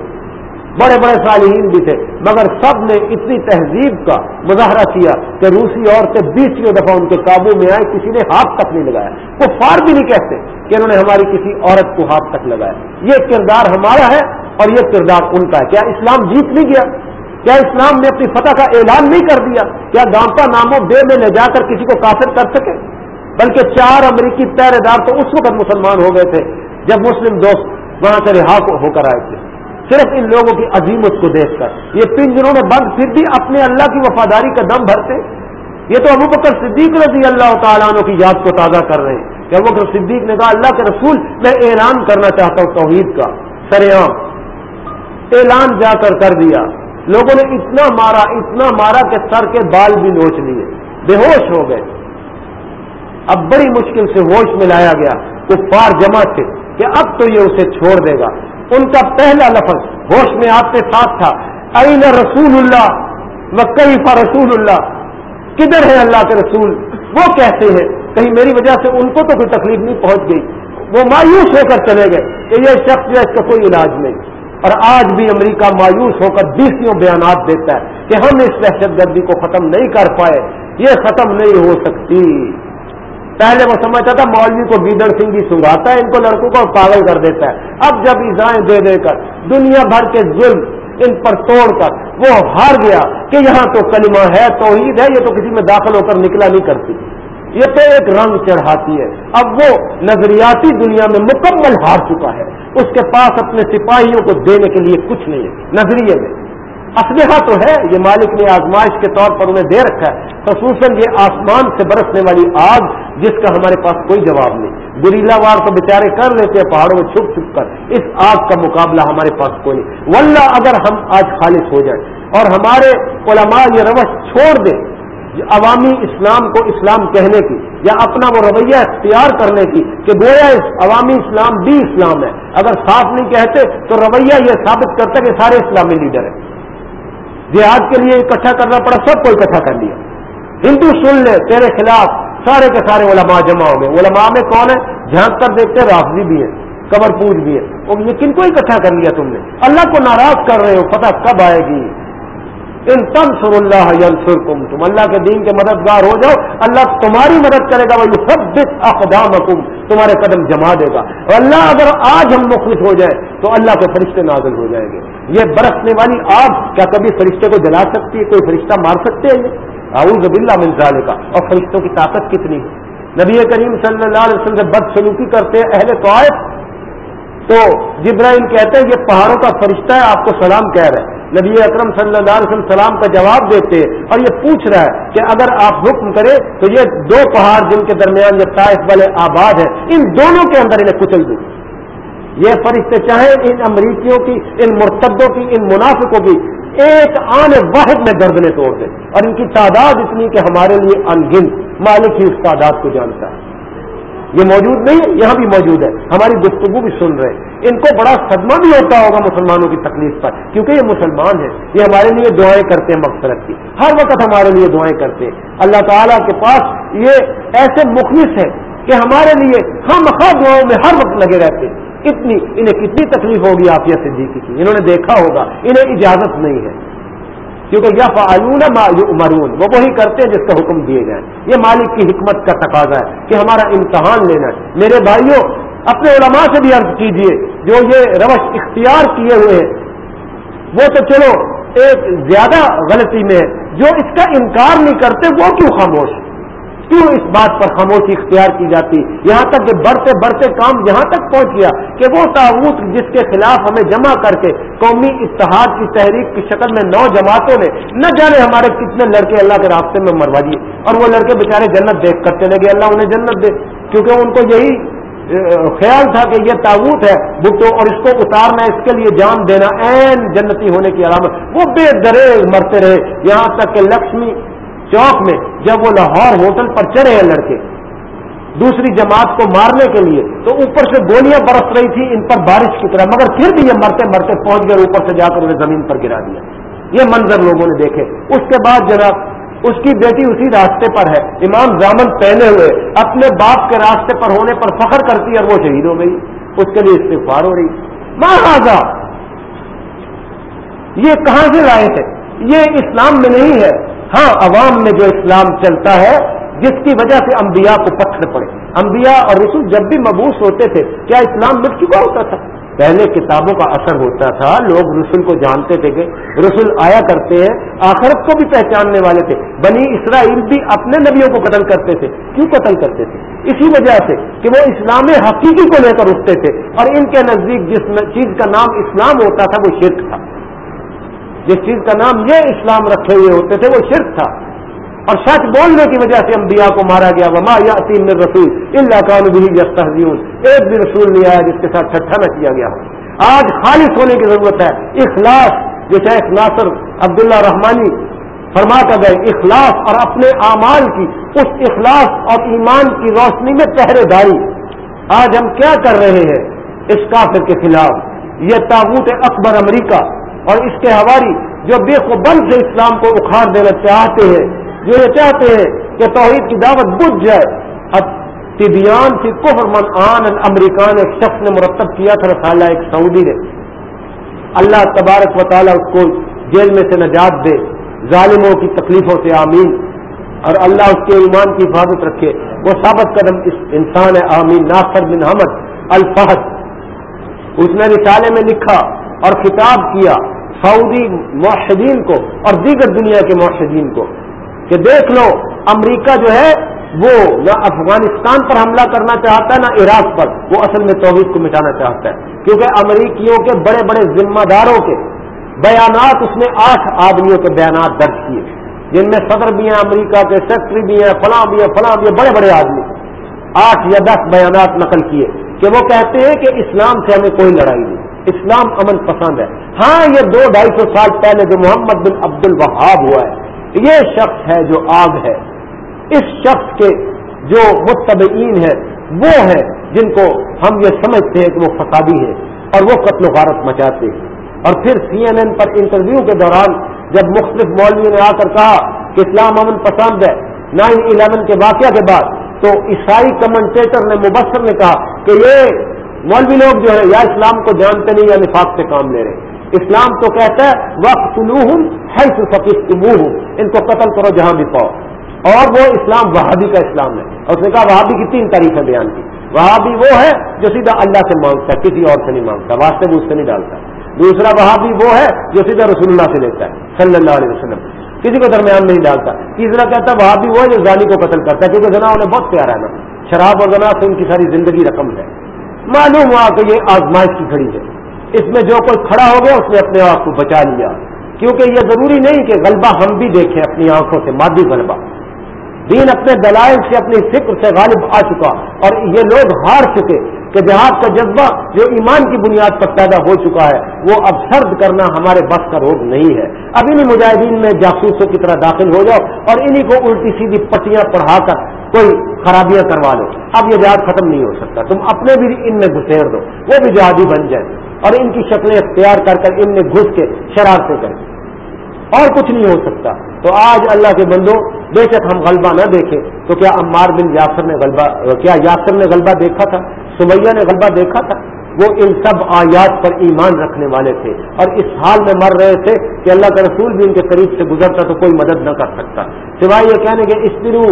بڑے بڑے صالحین بھی تھے، مگر سب نے اتنی تہذیب کا مظاہرہ کیا کہ روسی عورتیں بیسویں دفعہ ان کے قابو میں آئے کسی نے ہاتھ تک نہیں لگایا۔ وہ فار بھی نہیں کہتے کہ انہوں نے ہماری کسی عورت کو ہاتھ تک لگایا۔ یہ کردار ہمارا ہے اور یہ کردار ان کا ہے۔ کیا اسلام جیت نہیں گیا؟ کیا اسلام نے اپنی فتح کا اعلان نہیں کر دیا؟ کیا گامپا ناموں بے میں لے جا کر کسی کو کافر کر سکے؟ بلکہ چار امریکی پہرے دار تو اس وقت مسلمان ہو گئے تھے جب مسلم دوست وہاں سے رہا ہو کر آئے تھے۔ صرف ان لوگوں کی عظیمت کو دیکھ کر۔ یہ پنجروں میں بند، پھر بھی اپنے اللہ کی وفاداری کا دم بھرتے۔ یہ تو ابو بکر صدیق رضی اللہ تعالیٰ عنہ کی یاد کو تازہ کر رہے ہیں۔ کہ ابو بکر صدیق نے کہا، اللہ کے رسول، میں اعلان کرنا چاہتا ہوں توحید کا سر عام اعلان جا کر کر دیا۔ لوگوں نے اتنا مارا اتنا مارا کہ سر کے بال بھی نوچ لیے۔ بے ہوش ہو گئے۔ اب بڑی مشکل سے ہوش میں لایا گیا۔ کفار جمع تھے کہ اب تو یہ اسے چھوڑ دے گا۔ ان کا پہلا لفظ ہوش میں آتے ساتھ تھا۔ این رسول اللہ؟ و رسول اللہ؟ کدھر ہے اللہ کے رسول؟ وہ کہتے ہیں۔ کہیں میری وجہ سے ان کو تو کوئی تکلیف نہیں پہنچ گئی۔ وہ مایوس ہو کر چلے گئے کہ یہ شخص جو ہے اس کا کوئی علاج نہیں۔ اور آج بھی امریکہ مایوس ہو کر بیسوں بیانات دیتا ہے کہ ہم اس دہشت گردی کو ختم نہیں کر پائے۔ یہ ختم نہیں ہو سکتی۔ پہلے وہ سمجھتا تھا مولوی کو گیدڑ سنگھ جی بھی سنگاتا ہے، ان کو لڑکوں کو پاگل کر دیتا ہے۔ اب جب ایزائیں دے دے کر، دنیا بھر کے ظلم ان پر توڑ کر، وہ ہار گیا کہ یہاں تو کلمہ ہے، توحید ہے، یہ تو کسی میں داخل ہو کر نکلا نہیں کرتی۔ یہ تو ایک رنگ چڑھاتی ہے۔ اب وہ نظریاتی دنیا میں مکمل ہار چکا ہے۔ اس کے پاس اپنے سپاہیوں کو دینے کے لیے کچھ نہیں ہے، نظریے میں۔ اسلحہ تو ہے، یہ مالک نے آزمائش کے طور پر انہیں دے رکھا ہے۔ خصوصاً یہ آسمان سے برسنے والی آگ، جس کا ہمارے پاس کوئی جواب نہیں۔ گریلا وار تو بےچارے کر لیتے ہیں، پہاڑوں میں چھپ چھپ کر۔ اس آگ کا مقابلہ ہمارے پاس کوئی نہیں۔ ولہ اگر ہم آج خالص ہو جائیں اور ہمارے علماء یہ روش چھوڑ دیں، عوامی اسلام کو اسلام کہنے کی، یا اپنا وہ رویہ اختیار کرنے کی، کہ گویا عوامی اسلام بھی اسلام ہے۔ اگر صاف نہیں کہتے تو رویہ یہ ثابت کرتا کہ سارے اسلامی لیڈر ہیں۔ جہاد کے لیے اکٹھا کرنا پڑا، سب کو اکٹھا کر لیا۔ ہندو سن لے، تیرے خلاف سارے کے سارے علماء جمع ہو گئے۔ علماء میں کون ہے؟ جھانک کر دیکھتے رافضی بھی ہے، قبر پوج بھی ہے۔ وہ یہ کن کو اکٹھا کر لیا تم نے؟ اللہ کو ناراض کر رہے ہو، پتہ کب آئے گی؟ ان تن سر اللہ ینسر تم تم اللہ کے دین کے مددگار ہو جاؤ۔ اللہ تمہاری مدد کرے گا وہ سب اقدام حکم تمہارے قدم جما دے گا۔ اور اللہ اگر آج ہم مخلص ہو جائے تو اللہ کے فرشتے نازل ہو جائیں گے۔ یہ برسنے والی آگ کیا کبھی فرشتے کو جلا سکتی ہے؟ کوئی فرشتہ مار سکتے ہیں؟ یہ اعوذ باللہ من کا اور فرشتوں کی طاقت کتنی ہے؟ نبی کریم صلی اللہ علیہ وسلم سے بد سلوکی کرتے اہل قائد تو جبرائیل کہتے ہیں یہ پہاڑوں کا فرشتہ ہے، آپ کو سلام کہہ رہے ہیں۔ نبی اکرم صلی اللہ علیہ وسلم سلام کا جواب دیتے اور یہ پوچھ رہا ہے کہ اگر آپ حکم کریں تو یہ دو پہاڑ جن کے درمیان یہ طائف والے آباد ہیں، ان دونوں کے اندر انہیں کچل دیں یہ فرشتے چاہیں ان امریکیوں کی، ان مرتدوں کی، ان منافقوں کی ایک آن واحد میں گردنے توڑ دیں۔ اور ان کی تعداد اتنی کہ ہمارے لیے انگن، مالک ہی اس تعداد کو جانتا ہے۔ یہ موجود نہیں ہے، یہاں بھی موجود ہے۔ ہماری گفتگو بھی سن رہے ہیں۔ ان کو بڑا صدمہ بھی ہوتا ہوگا مسلمانوں کی تکلیف پر، کیونکہ یہ مسلمان ہیں۔ یہ ہمارے لیے دعائیں کرتے ہیں مقصرت کی۔ ہر وقت ہمارے لیے دعائیں کرتے ہیں۔ اللہ تعالیٰ کے پاس یہ ایسے مخلص ہیں کہ ہمارے لیے ہم ہر دعاؤں میں ہر وقت لگے رہتے ہیں۔ اتنی، انہیں کتنی تکلیف ہوگی آفیہ صدیقی کی؟ انہوں نے دیکھا ہوگا، انہیں اجازت نہیں ہے۔ کیونکہ یا فعلون مرون وہ وہی کرتے ہیں جس کا حکم دیے جائیں یہ مالک کی حکمت کا تقاضا ہے کہ ہمارا امتحان لینا ہے۔ میرے بھائیوں، اپنے علماء سے بھی عرض کیجیے، جو یہ روش اختیار کیے ہوئے ہیں، وہ تو چلو ایک زیادہ غلطی میں ہے۔ جو اس کا انکار نہیں کرتے، وہ کیوں خاموش؟ کیوں اس بات پر خاموشی اختیار کی جاتی؟ یہاں تک کہ بڑھتے بڑھتے کام یہاں تک پہنچ گیا کہ وہ تعوت جس کے خلاف ہمیں جمع کر کے قومی اتحاد کی تحریک کی شکل میں نو جماعتوں نے، نہ جانے ہمارے کتنے لڑکے اللہ کے راستے میں مروا دیے۔ اور وہ لڑکے بےچارے جنت دیکھ کر چلے گئے، اللہ انہیں جنت دے۔ کیونکہ ان کو یہی خیال تھا کہ یہ تعوت ہے بھٹو اور اس کو اتارنا، اس کے لیے جان دینا، این جنتی ہونے کی علامت۔ وہ بے درے مرتے رہے۔ یہاں تک کہ لکشمی چوک میں جب وہ لاہور ہوٹل پر چڑھے ہیں لڑکے، دوسری جماعت کو مارنے کے لیے، تو اوپر سے گولیاں برس رہی تھی ان پر بارش کی طرح، مگر پھر بھی یہ مرتے مرتے پہنچ گئے اوپر سے جا کر انہیں زمین پر گرا دیا۔ یہ منظر لوگوں نے دیکھے۔ اس کے بعد جناب، اس کی بیٹی اسی راستے پر ہے۔ امام زامن پہنے ہوئے، اپنے باپ کے راستے پر ہونے پر فخر کرتی ہے اور وہ شہید ہو گئی۔ اس کے لیے استفار ہو رہی۔ ماں یہ کہاں سے لائے تھے؟ یہ اسلام میں نہیں ہے۔ ہاں عوام میں جو اسلام چلتا ہے، جس کی وجہ سے انبیاء کو پتھر پڑے۔ انبیاء اور رسول جب بھی مبوس ہوتے تھے، کیا اسلام مٹ چکا ہوتا تھا؟ پہلے کتابوں کا اثر ہوتا تھا، لوگ رسول کو جانتے تھے کہ رسول آیا کرتے ہیں، آخرت کو بھی پہچاننے والے تھے۔ بنی اسرائیل بھی اپنے نبیوں کو قتل کرتے تھے۔ کیوں قتل کرتے تھے؟ اسی وجہ سے کہ وہ اسلام حقیقی کو لے کر اٹھتے تھے۔ اور ان کے نزدیک جس چیز کا نام اسلام ہوتا تھا، وہ شرک تھا۔ جس چیز کا نام یہ اسلام رکھے ہوئے ہوتے تھے وہ شرک تھا۔ اور سچ بولنے کی وجہ سے انبیاء کو مارا گیا۔ وما یا عطیم رسول اللہ بھی ایک بھی رسول نہیں آیا جس کے ساتھ چھٹا نہ کیا گیا آج خالص ہونے کی ضرورت ہے۔ اخلاص، جو شیخ ناصر عبداللہ رحمانی فرما کر گئے اخلاص اور اپنے اعمال کی، اس اخلاص اور ایمان کی روشنی میں پہرے داری آج ہم کیا کر رہے ہیں؟ اس کافر کے خلاف۔ یہ تابوت اکبر امریکہ اور اس کے حواری جو بے بند سے اسلام کو اکھاڑ دینا چاہتے ہیں، جو یہ چاہتے ہیں کہ توحید کی دعوت بجھ جائے۔ اب طبیان کی کفر من آن امریکان ایک شخص نے مرتب کیا تھا، رسالہ ایک سعودی نے۔ اللہ تبارک و تعالیٰ اس کو جیل میں سے نجات دے، ظالموں کی تکلیفوں سے آمین۔ اور اللہ اس کے ایمان کی حفاظت رکھے۔ وہ ثابت قدم اس انسان ہے آمین، ناصر بن حمد الفہد۔ اس نے رسالے میں لکھا اور خطاب کیا۔ سعودی معاہدین کو اور دیگر دنیا کے معاہدین کو کہ دیکھ لو، امریکہ جو ہے، وہ نہ افغانستان پر حملہ کرنا چاہتا ہے، نہ عراق پر۔ وہ اصل میں توحید کو مٹانا چاہتا ہے۔ کیونکہ امریکیوں کے بڑے بڑے ذمہ داروں کے بیانات، اس نے آٹھ آدمیوں کے بیانات درج کیے۔ جن میں صدر بھی ہیں، امریکہ کے سیکٹری بھی ہیں، فلاں بھی ہیں، فلاں بھی ہیں، بڑے بڑے آدمی۔ آٹھ یا دس بیانات نقل کیے کہ وہ کہتے ہیں کہ اسلام سے ہمیں کوئی لڑائی نہیں۔ اسلام امن پسند ہے۔ ہاں یہ دو ڈھائی سو سال پہلے جو محمد بن عبد الوہاب ہوا ہے، یہ شخص ہے جو آگ ہے۔ اس شخص کے جو متبعین ہے وہ ہے جن کو ہم یہ سمجھتے ہیں کہ وہ فسادی ہے اور وہ قتل و غارت مچاتے ہیں۔ اور پھر سی این این پر انٹرویو کے دوران جب مختلف مولویوں نے آ کر کہا کہ اسلام امن پسند ہے، نائن الیون کے واقعہ کے بعد تو عیسائی کمنٹیٹر نے مبصر نے کہا کہ یہ مولوی لوگ جو ہے یا اسلام کو جانتے نہیں یا نفاق سے کام لے رہے اسلام تو کہتا ہے وقت ہے ہوں ان کو قتل کرو جہاں بھی پاؤ۔ اور وہ اسلام، وہابی کا اسلام ہے۔ اور اس نے کہا، وہابی کی تین تاریخیں بیان کی۔ وہابی وہ ہے جو سیدھا اللہ سے مانگتا ہے، کسی اور سے نہیں مانگتا، واسطے بھی اس سے نہیں ڈالتا۔ دوسرا وہابی وہ ہے جو سیدھا رسول اللہ سے لیتا ہے، صلی اللہ علیہ وسلم۔ کسی کو درمیان نہیں ڈالتا۔ تیسرا کہتا ہے، وہابی وہ ہے جو زانی کو قتل کرتا ہے، کیونکہ زنا انہیں بہت پیارا ہے نا۔ شراب اور زنا سے ان کی ساری زندگی رقم ہے۔ معلوم ہوا کہ یہ آزمائش کی کھڑی ہے۔ اس میں جو کوئی کھڑا ہو گیا، اس نے اپنے آپ کو بچا لیا۔ کیونکہ یہ ضروری نہیں کہ غلبہ ہم بھی دیکھیں اپنی آنکھوں سے، مادی غلبہ۔ دین اپنے دلائل سے، اپنی فکر سے غالب آ چکا۔ اور یہ لوگ ہار چکے کہ جہاد کا جذبہ جو ایمان کی بنیاد پر پیدا ہو چکا ہے، وہ اب سرد کرنا ہمارے بس کا روگ نہیں ہے۔ اب انہیں مجاہدین میں جاسوسوں کی طرح داخل ہو جاؤ اور انہیں کو الٹی سیدھی پٹیاں پڑھا کر کوئی خرابیاں کروا لو۔ اب یہ جہاد ختم نہیں ہو سکتا۔ تم اپنے بھی ان میں گھسیر دو۔ وہ بھی جہادی بن جائیں۔ اور ان کی شکلیں اختیار کر کر ان میں گھس کے شرارتیں کریں۔ اور کچھ نہیں ہو سکتا۔ تو آج اللہ کے بندو، بے شک ہم غلبہ نہ دیکھیں۔ تو کیا عمار بن یاسر نے غلبہ، کیا یاسر نے غلبہ دیکھا تھا؟ سمیہ نے غلبہ دیکھا تھا؟ وہ ان سب آیات پر ایمان رکھنے والے تھے اور اس حال میں مر رہے تھے کہ اللہ کا رسول بھی ان کے قریب سے گزرتا تو کوئی مدد نہ کر سکتا۔ سوائے یہ کہنے کے اسپرو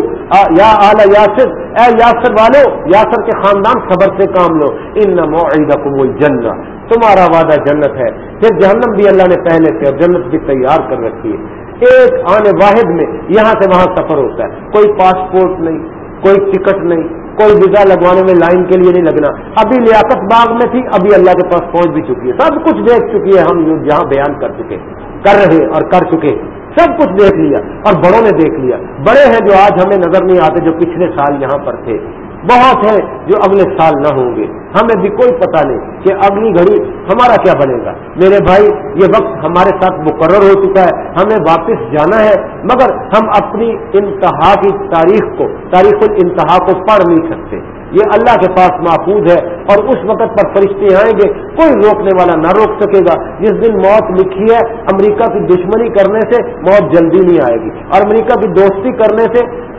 یا اعلی یاسر، اے یاسر والو، یاسر کے خاندان خبر سے کام لو۔ ان نمو جنت تمہارا وعدہ جنت ہے۔ پھر جہنم بھی اللہ نے پہلے سے اور جنت بھی تیار کر رکھی ہے۔ ایک آنے واحد میں یہاں سے وہاں سفر ہوتا ہے۔ کوئی پاسپورٹ نہیں، کوئی ٹکٹ نہیں کوئی ویزا لگوانے میں لائن کے لیے نہیں لگنا۔ ابھی لیاقت باغ میں تھی، ابھی اللہ کے پاس پہنچ بھی چکی ہے۔ سب کچھ دیکھ چکی ہے، ہم جہاں بیان کر چکے، کر رہے اور کر چکے۔ سب کچھ دیکھ لیا اور بڑوں نے دیکھ لیا۔ بڑے ہیں جو آج ہمیں نظر نہیں آتے، جو پچھلے سال یہاں پر تھے۔ بہت ہیں جو اگلے سال نہ ہوں گے۔ ہمیں بھی کوئی پتہ نہیں کہ اگلی گھڑی ہمارا کیا بنے گا۔ میرے بھائی، یہ وقت ہمارے ساتھ مقرر ہو چکا ہے۔ ہمیں واپس جانا ہے، مگر ہم اپنی انتہا کی تاریخ کو، تاریخ الانتہا کو پڑھ نہیں سکتے۔ یہ اللہ کے پاس محفوظ ہے اور اس وقت پر فرشتے آئیں گے۔ کوئی روکنے والا نہ روک سکے گا۔ جس دن موت لکھی ہے امریکہ کی دشمنی کرنے سے، موت جلدی نہیں آئے گی۔ اور امریکہ کی دوستی کرنے سے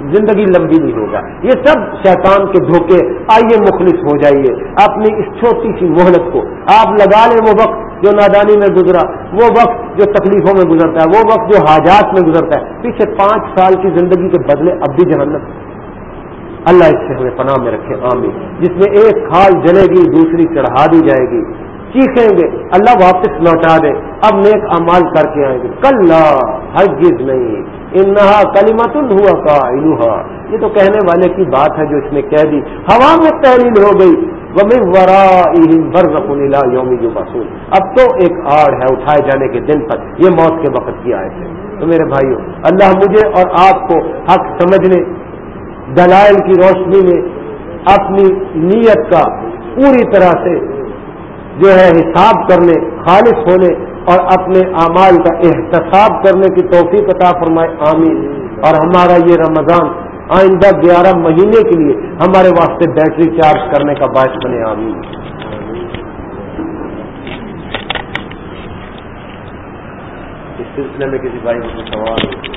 زندگی لمبی نہیں ہوگا۔ یہ سب شیطان کے دھوکے۔ آئیے مخلص ہو جائیے۔ اپنی اس چھوٹی سی مہلت کو۔ آپ لگا لیں وہ وقت جو نادانی میں گزرا۔ وہ وقت جو تکلیفوں میں گزرتا ہے۔ وہ وقت جو حاجات میں گزرتا ہے۔ پیچھے پانچ سال کی زندگی کے بدلے اب بھی جہنت اللہ اس سے ہمیں پناہ میں رکھے۔ آمین۔ جس میں ایک کھال جلے گی، دوسری چڑھا دی جائے گی۔ چیخیں گے۔ اللہ واپس لوٹا دے۔ اب نیک امال کر کے آئیں گے۔ کل ہرگز نہیں۔ انہا کلیمت ہوا کا یہ تو کہنے والے کی بات ہے جو اس نے کہہ دی۔ ہوا میں تحریر ہو گئی۔ ورا یومی جو اب تو ایک آڑ ہے اٹھائے جانے کے دن پر۔ یہ موت کے وقت کی آئے تھے تو میرے بھائیوں اللہ مجھے اور آپ کو حق سمجھنے، دلائل کی روشنی میں اپنی نیت کا پوری طرح سے جو ہے حساب کرنے، خالص ہونے اور اپنے اعمال کا احتساب کرنے کی توفیق عطا فرمائے، آمین۔ اور ہمارا یہ رمضان آئندہ گیارہ مہینے کے لیے ہمارے واسطے بیٹری چارج کرنے کا باعث بنے، آمین۔ اس سلسلے میں کسی بھائی کو سوال؟